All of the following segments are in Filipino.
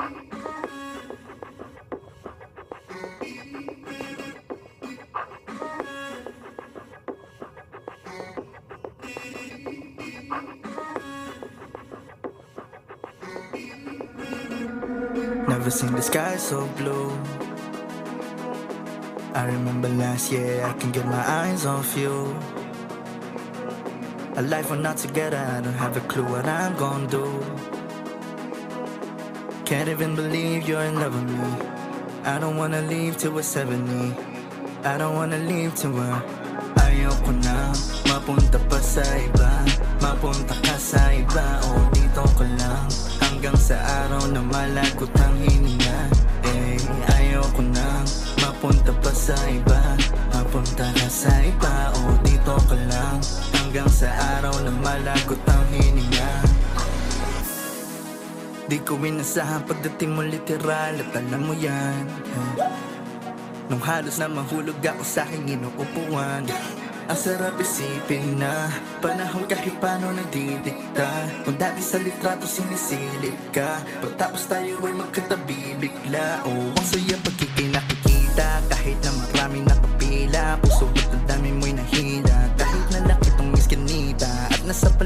Never seen the sky so blue. I remember last year I can get my eyes off you. A life we're not together, I don't have a clue what I'm gonna do. Can't even believe you're in love with me. I don't wanna leave till we're 70. I don't wanna leave till we're Ayoko na. Mapunta pa sa iba Mapunta ka sa iba. O dito ka lang. Hanggang sa araw na malagot ang hininga. Eh, ayoko na. Mapunta pa sa iba Mapunta ka sa iba. O dito ka lang. Hanggang sa araw na malagot ang Di ko inasahan pagdating mo literal at alam mo yan. Nung halos na mahulog ako sa aking inuupuan Ang sarap isipin na Panahon kahit paano nagdidikta Kung dati sa litrato sinisilip ka Pagtapos tayo ay magkatabi bigla Oh, ang saya pagkikay nakikita Kahit na maraming nakapila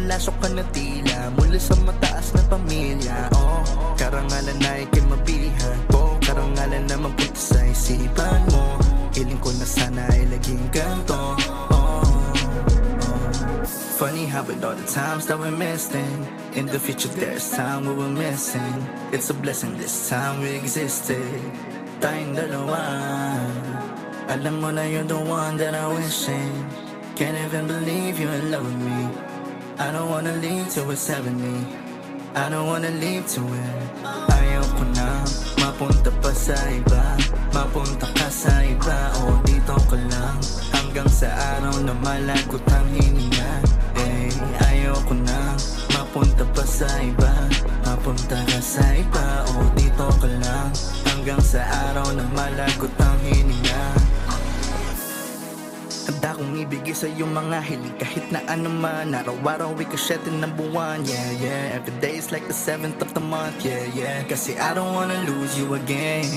Palasyo ka na tila Mula sa mataas na pamilya. Oh, karangalan na ikay mabihan ko. Karangalan na mapunta sa isipan mo. Hiling ko na sana ay laging ganito oh, oh. Funny how with all the times that we're missing. In the future there's time we were missing. It's a blessing this time we existed. Tayong dalawa. Alam mo na you're the one that I wishing Can't even believe you're in love with me I don't wanna leave till we're 70 I don't wanna leave till we're Ayaw ko na. Mapunta pa sa iba. Mapunta ka sa iba. O dito ka lang. Hanggang sa araw na malagot ang hininga. Eh, ayaw ko na. Mapunta pa sa iba. Mapunta ka sa iba. O dito ka lang. Hanggang sa araw na malagot ang hininga Handa kong ibigay sa iyong mga hiling kahit na ano man. Araw-araw ikasyetin ng buwan, yeah, yeah. Every day is like the seventh of the month, yeah, yeah. Kasi I don't wanna lose you again.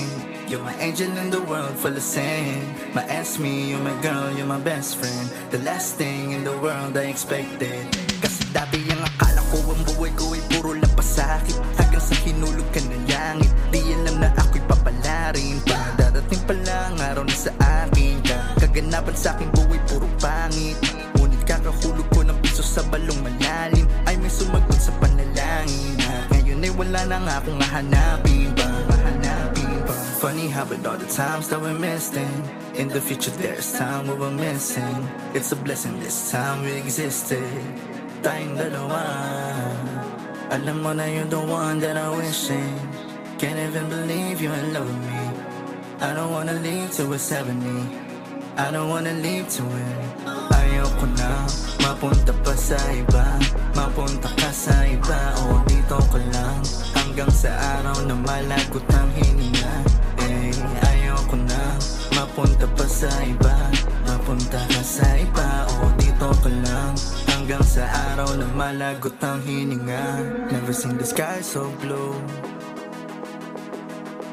You're my angel in the world full of sin. My ask me, you're my girl, you're my best friend. The last thing in the world I expected. Kasi dati ang akala ko ang buhay ko ay puro lang pasakit Hanggang sa hinulog ka ng langit. Di alam na ako'y papalarin. Pa Darating pa lang araw na sa akin Kaganapan sa aking buhay puro pangit. Ngunit kakahulog ko ng piso sa balong malalim. Ay may sumagot sa panalangin. At ngayon ay wala na nga akong hahanapin pa. Hahanapin pa. Funny how with all the times that we're missing. In the future there's time we were missing. It's a blessing this time we existed. Tayong dalawa. Alam mo na you're the one that I wishing Can't even believe you're in love me. I don't wanna leave till we're 70 I don't wanna leave till we're Ayaw ko na mapunta pa sa iba. Mapunta ka sa iba. O dito ka lang. Hanggang sa araw na malagot ang hininga. Eh, ayaw ko na mapunta pa sa iba. Mapunta ka sa iba. O dito ka lang. Hanggang sa araw na malagot ang hininga. Never seen the sky so blue.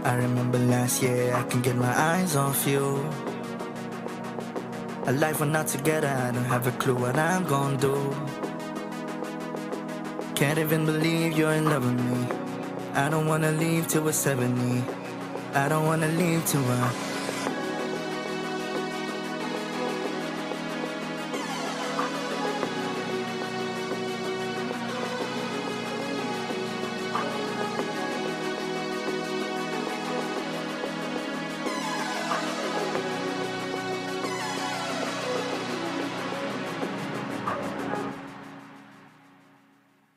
I remember last year I can get my eyes off you A life we're not together, I don't have a clue what I'm gonna do. Can't even believe you're in love with me. I don't wanna leave till we're 70 I don't wanna leave till we're